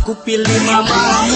Aku pilih mama